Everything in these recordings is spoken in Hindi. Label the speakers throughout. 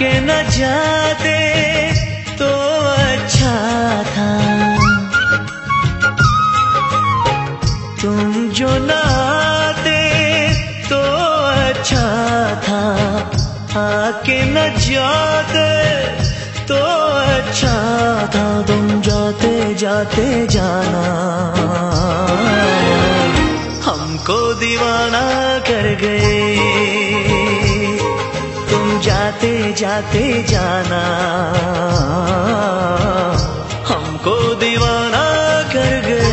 Speaker 1: आके न जाते तो अच्छा था। तुम जो न आते तो अच्छा था। आके न जाते तो अच्छा था। तुम जाते जाते जाना। हमको दीवाना कर गए। जाते जाते जाना। हमको दीवाना कर गए।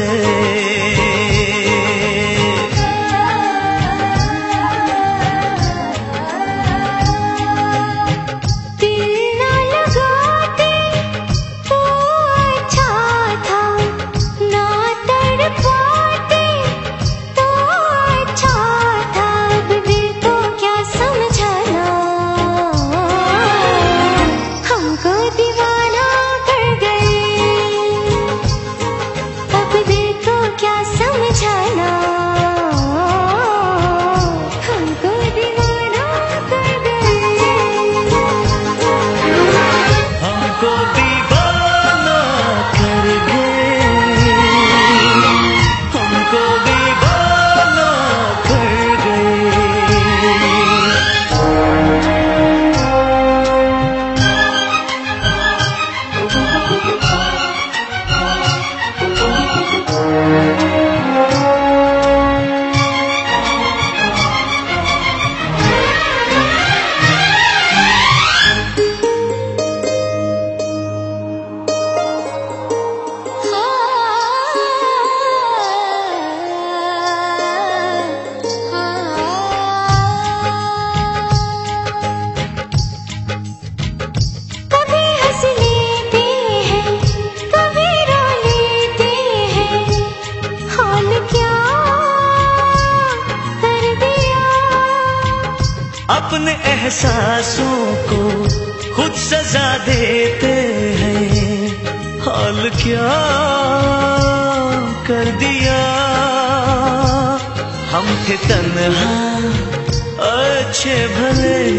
Speaker 1: एहसासों को खुद सजा देते हैं। हाल क्या कर दिया? हम थे तन्हा, अच्छे भले,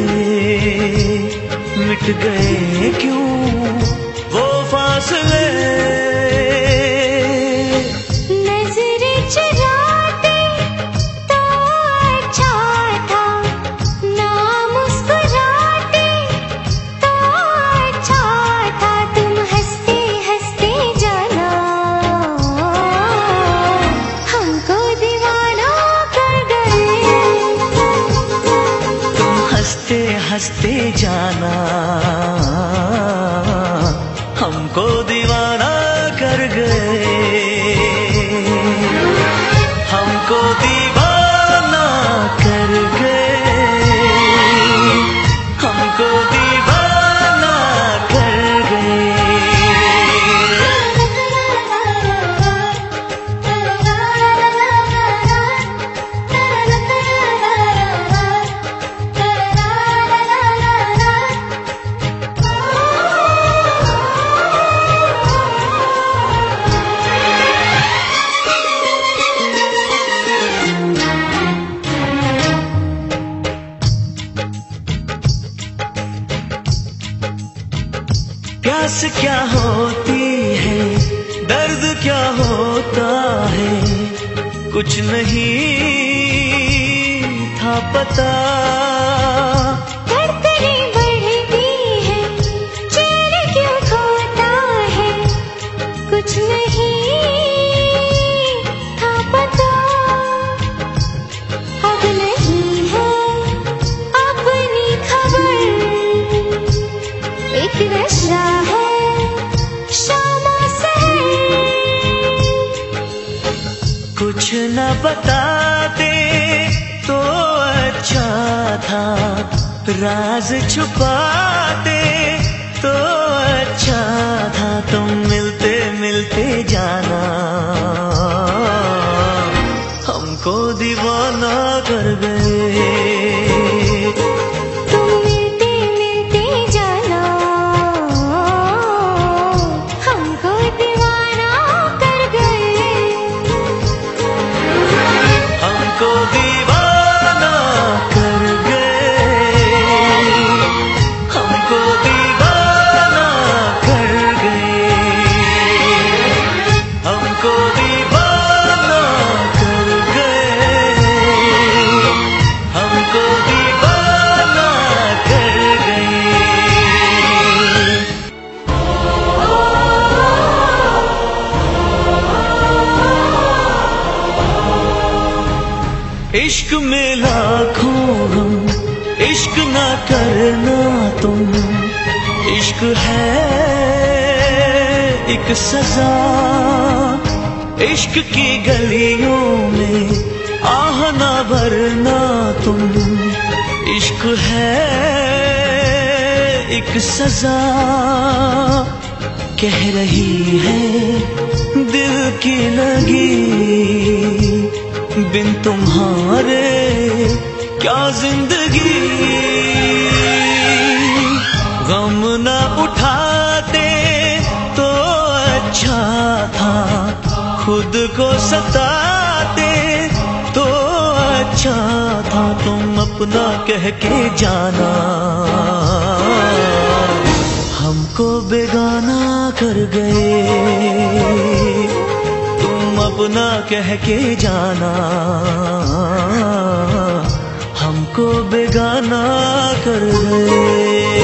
Speaker 1: मिट गए क्यों?
Speaker 2: हँसते जाना। हमको दीवाना
Speaker 1: प्यास क्या होती है? दर्द क्या होता है? कुछ नहीं था पता। अच्छा था। राज छुपाते तो अच्छा था। तुम मिलते मिलते जाना। हमको दीवाना कर गए
Speaker 2: इश्क में
Speaker 1: लाखों हम, इश्क ना करना तुम। इश्क है एक सजा। इश्क की गलियों में आह ना भरना तुम। इश्क है एक सजा। कह रही है दिल की लगी। बिन तुम्हारे, क्या ज़िंदगी? गम न उठाते तो अच्छा था, खुद को सताते तो अच्छा था, तुम अपना कह के जाना। हमको बेगाना कर गए। अपना कह के जाना। हमको बेगाना कर गए